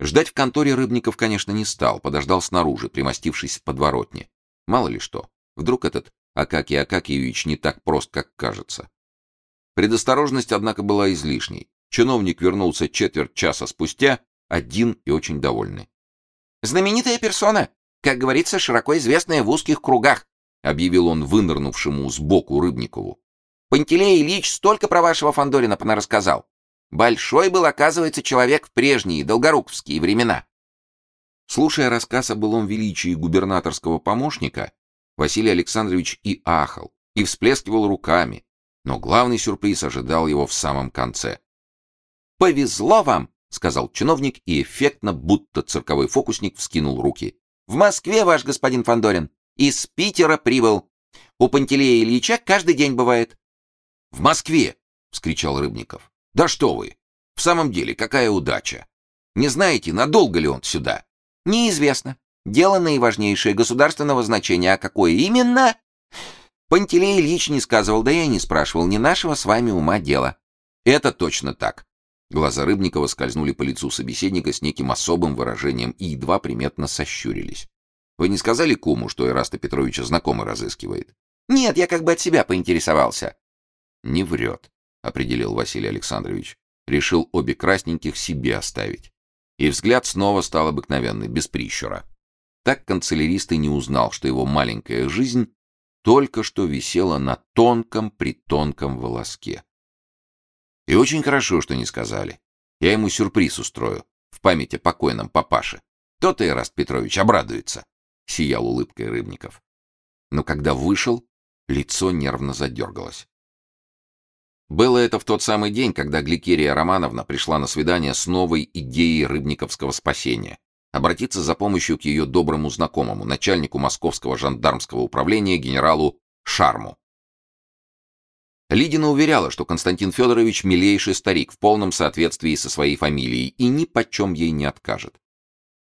Ждать в конторе Рыбников, конечно, не стал, подождал снаружи, примостившись в подворотне. Мало ли что, вдруг этот Акакий Акакиевич не так прост, как кажется. Предосторожность, однако, была излишней. Чиновник вернулся четверть часа спустя, один и очень довольный. «Знаменитая персона, как говорится, широко известная в узких кругах», объявил он вынырнувшему сбоку Рыбникову. «Пантелей Ильич столько про вашего Фандорина понарассказал. Большой был, оказывается, человек в прежние долгоруковские времена». Слушая рассказ о былом величии губернаторского помощника, Василий Александрович и ахал, и всплескивал руками, но главный сюрприз ожидал его в самом конце. «Повезло вам!» — сказал чиновник и эффектно, будто цирковой фокусник, вскинул руки. «В Москве, ваш господин Фандорин, из Питера прибыл. У Пантелея Ильича каждый день бывает». «В Москве!» — вскричал Рыбников. «Да что вы! В самом деле, какая удача! Не знаете, надолго ли он сюда?» «Неизвестно. Дело наиважнейшее государственного значения, а какое именно?» Пантелей Ильич не сказывал, да я не спрашивал, не нашего с вами ума дело. Это точно так. Глаза Рыбникова скользнули по лицу собеседника с неким особым выражением и едва приметно сощурились. Вы не сказали куму, что Ираста Петровича знакомый разыскивает? Нет, я как бы от себя поинтересовался. Не врет, определил Василий Александрович. Решил обе красненьких себе оставить. И взгляд снова стал обыкновенный, без прищура. Так канцелярист и не узнал, что его маленькая жизнь только что висела на тонком-притонком волоске. И очень хорошо, что не сказали. Я ему сюрприз устрою, в память о покойном папаше. То-то Ираст Петрович обрадуется, — сиял улыбкой Рыбников. Но когда вышел, лицо нервно задергалось. Было это в тот самый день, когда Гликерия Романовна пришла на свидание с новой идеей рыбниковского спасения обратиться за помощью к ее доброму знакомому, начальнику московского жандармского управления генералу Шарму. Лидина уверяла, что Константин Федорович милейший старик в полном соответствии со своей фамилией и ни почем ей не откажет.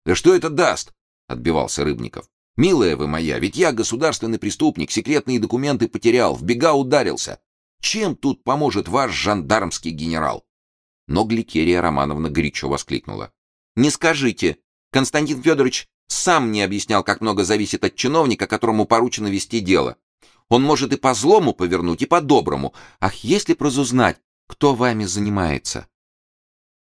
«Да что это даст?» — отбивался Рыбников. «Милая вы моя, ведь я государственный преступник, секретные документы потерял, в бега ударился. Чем тут поможет ваш жандармский генерал?» Но Гликерия Романовна горячо воскликнула. «Не скажите, Константин Федорович сам не объяснял, как много зависит от чиновника, которому поручено вести дело. Он может и по злому повернуть, и по доброму. Ах, если б разузнать, кто вами занимается.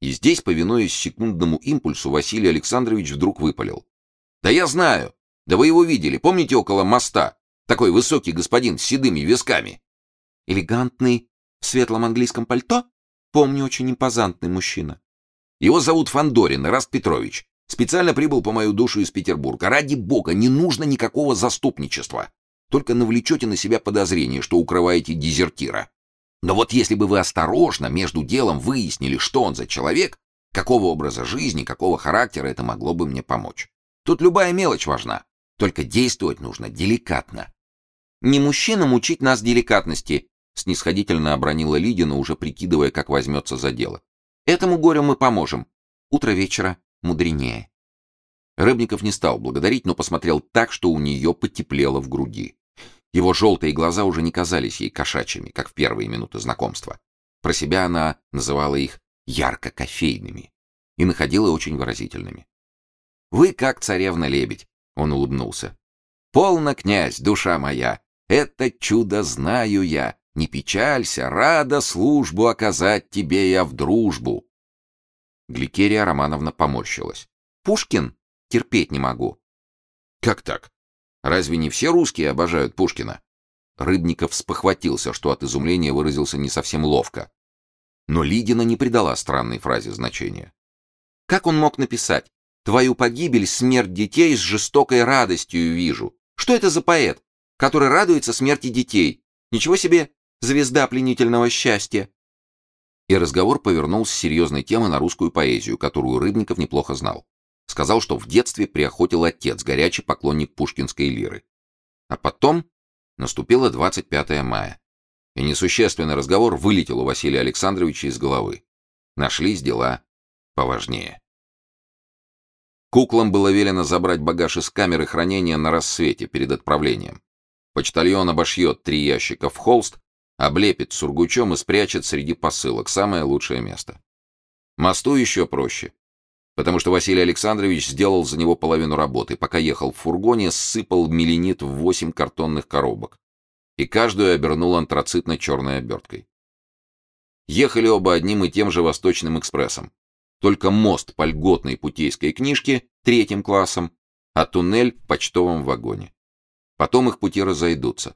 И здесь, повинуясь секундному импульсу, Василий Александрович вдруг выпалил. «Да я знаю! Да вы его видели, помните, около моста? Такой высокий господин с седыми висками!» «Элегантный, в светлом английском пальто? Помню, очень импозантный мужчина». «Его зовут Фандорин Раст Петрович. Специально прибыл по мою душу из Петербурга. Ради бога, не нужно никакого заступничества. Только навлечете на себя подозрение, что укрываете дезертира. Но вот если бы вы осторожно между делом выяснили, что он за человек, какого образа жизни, какого характера, это могло бы мне помочь. Тут любая мелочь важна. Только действовать нужно деликатно. «Не мужчинам учить нас деликатности», — снисходительно обронила Лидина, уже прикидывая, как возьмется за дело. «Этому горю мы поможем. Утро вечера мудренее. Рыбников не стал благодарить, но посмотрел так, что у нее потеплело в груди. Его желтые глаза уже не казались ей кошачьими, как в первые минуты знакомства. Про себя она называла их ярко-кофейными и находила очень выразительными. «Вы как царевна-лебедь», — он улыбнулся. «Полно, князь, душа моя, это чудо знаю я. Не печалься, рада службу оказать тебе я в дружбу. Гликерия Романовна поморщилась. «Пушкин? Терпеть не могу». «Как так? Разве не все русские обожают Пушкина?» Рыбников спохватился, что от изумления выразился не совсем ловко. Но Лидина не придала странной фразе значения. «Как он мог написать? Твою погибель, смерть детей с жестокой радостью вижу. Что это за поэт, который радуется смерти детей? Ничего себе, звезда пленительного счастья!» И разговор повернул с серьезной темы на русскую поэзию, которую Рыбников неплохо знал. Сказал, что в детстве приохотил отец, горячий поклонник пушкинской лиры. А потом наступило 25 мая. И несущественный разговор вылетел у Василия Александровича из головы. Нашлись дела поважнее. Куклам было велено забрать багаж из камеры хранения на рассвете перед отправлением. Почтальон обошьет три ящика в холст облепит сургучом и спрячет среди посылок, самое лучшее место. Мосту еще проще. потому что Василий Александрович сделал за него половину работы, пока ехал в фургоне, сыпал меленит в восемь картонных коробок и каждую обернул антрацитно-черной оберткой. Ехали оба одним и тем же Восточным экспрессом. Только мост по льготной путейской книжке третьим классом, а туннель в почтовом вагоне. Потом их пути разойдутся.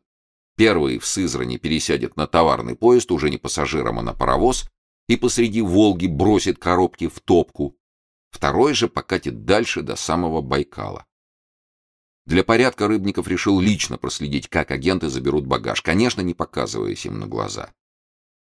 Первый в Сызрани пересядет на товарный поезд, уже не пассажиром, а на паровоз, и посреди Волги бросит коробки в топку. Второй же покатит дальше до самого Байкала. Для порядка Рыбников решил лично проследить, как агенты заберут багаж, конечно, не показываясь им на глаза.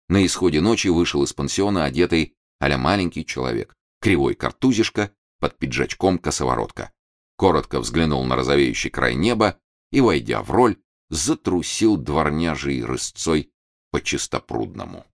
На исходе ночи вышел из пансиона одетый а маленький человек, кривой картузишка, под пиджачком косоворотка. Коротко взглянул на розовеющий край неба и, войдя в роль, затрусил дворняжей рысцой по чистопрудному.